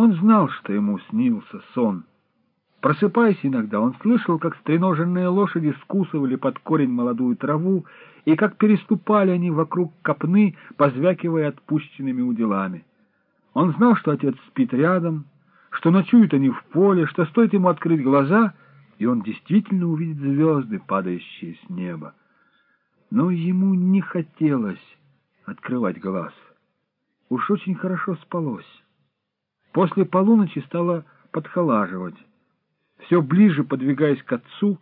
Он знал, что ему снился сон. Просыпаясь иногда, он слышал, как стреноженные лошади скусывали под корень молодую траву, и как переступали они вокруг копны, позвякивая отпущенными уделами. Он знал, что отец спит рядом, что ночуют они в поле, что стоит ему открыть глаза, и он действительно увидит звезды, падающие с неба. Но ему не хотелось открывать глаз. Уж очень хорошо спалось. После полуночи стало подхолаживать. Все ближе подвигаясь к отцу,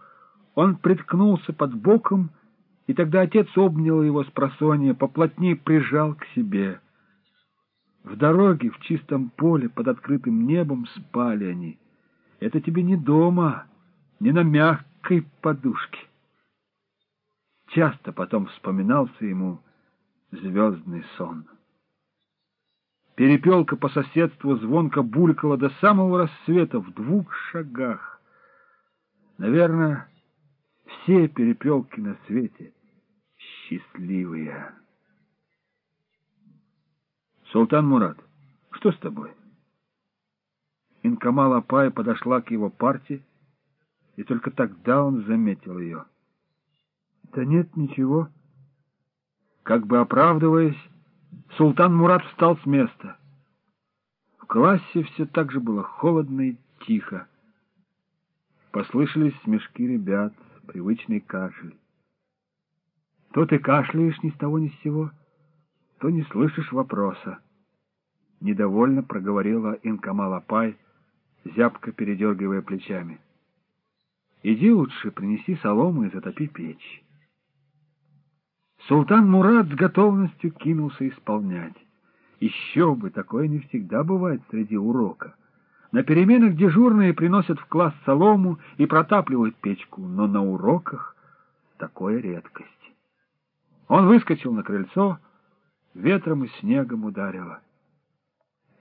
он приткнулся под боком, и тогда отец обнял его с просонья, поплотнее прижал к себе. В дороге, в чистом поле, под открытым небом спали они. Это тебе не дома, не на мягкой подушке. Часто потом вспоминался ему звездный сон. Перепелка по соседству звонко булькала до самого рассвета в двух шагах. Наверное, все перепелки на свете счастливые. Султан Мурат, что с тобой? Инкамал Апай подошла к его парте, и только тогда он заметил ее. Да нет, ничего. Как бы оправдываясь, Султан Мурат встал с места. В классе все так же было холодно и тихо. Послышались смешки ребят, привычный кашель. То ты кашляешь ни с того ни с сего, то не слышишь вопроса. Недовольно проговорила Инкамал Пай, зябко передергивая плечами. Иди лучше принеси солому и затопи печь. Султан Мурат с готовностью кинулся исполнять. Еще бы, такое не всегда бывает среди урока. На переменах дежурные приносят в класс солому и протапливают печку, но на уроках такое редкость. Он выскочил на крыльцо, ветром и снегом ударило.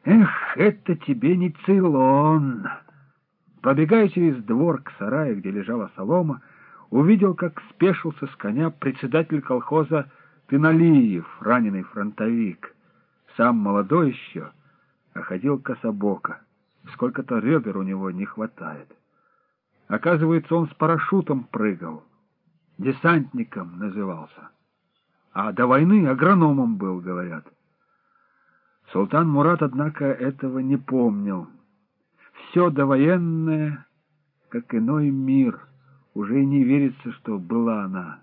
«Эх, это тебе не Цейлон!» Пробегая через двор к сараю, где лежала солома, увидел, как спешился с коня председатель колхоза Пиналиев, раненый фронтовик. Сам молодой еще, а ходил кособоко. Сколько-то ребер у него не хватает. Оказывается, он с парашютом прыгал. Десантником назывался. А до войны агрономом был, говорят. Султан Мурат, однако, этого не помнил. Все довоенное, как иной мир — уже и не верится, что была она,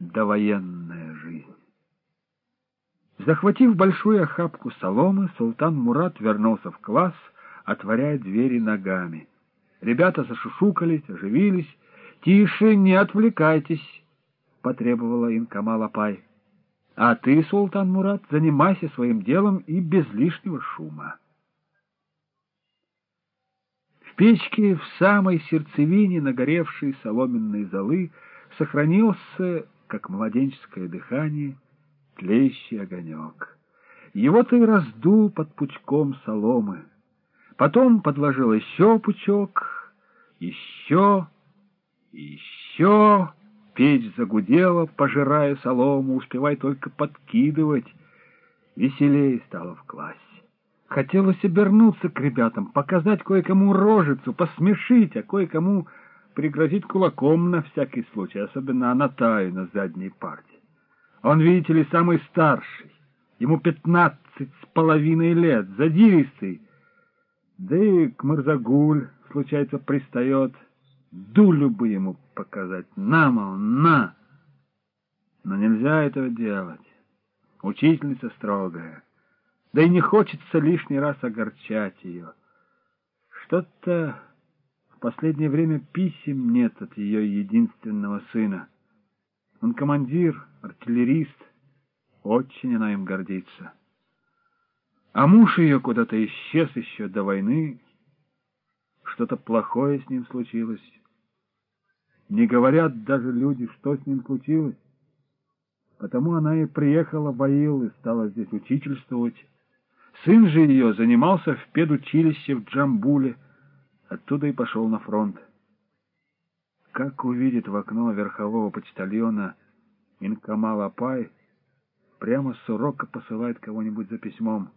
довоенная жизнь. Захватив большую охапку соломы, султан Мурат вернулся в класс, отворяя двери ногами. Ребята зашушукались, оживились. «Тише, не отвлекайтесь!» — потребовала им Камал Апай. «А ты, султан Мурат, занимайся своим делом и без лишнего шума» печке в самой сердцевине нагоревшей соломенной золы сохранился, как младенческое дыхание, тлеющий огонек. Его-то и раздул под пучком соломы. Потом подложил еще пучок, еще, еще. Печь загудела, пожирая солому, успевай только подкидывать. Веселее стало в классе. Хотелось обернуться к ребятам, показать кое-кому рожицу, посмешить, а кое-кому пригрозить кулаком на всякий случай, особенно Анатаю на задней парте. Он, видите ли, самый старший, ему пятнадцать с половиной лет, задиристый, да и к Марзагуль, случается, пристает, дулю бы ему показать, на, мол, на. Но нельзя этого делать, учительница строгая да и не хочется лишний раз огорчать ее. Что-то в последнее время писем нет от ее единственного сына. Он командир, артиллерист, очень она им гордится. А муж ее куда-то исчез еще до войны, что-то плохое с ним случилось. Не говорят даже люди, что с ним случилось. Потому она и приехала в Аил и стала здесь учительствовать. Сын же ее занимался в педучилище в Джамбуле, оттуда и пошел на фронт. Как увидит в окно верхового почтальона Инкамал Апай, прямо с урока посылает кого-нибудь за письмом.